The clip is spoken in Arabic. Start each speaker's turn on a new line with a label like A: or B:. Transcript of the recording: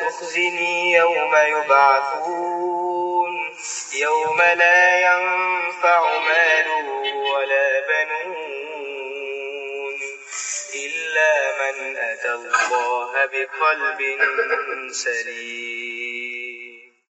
A: تخزني يوم يبعثون. يوم لا ينفع مال ولا بنون إلا من أتى الله بقلب سليم.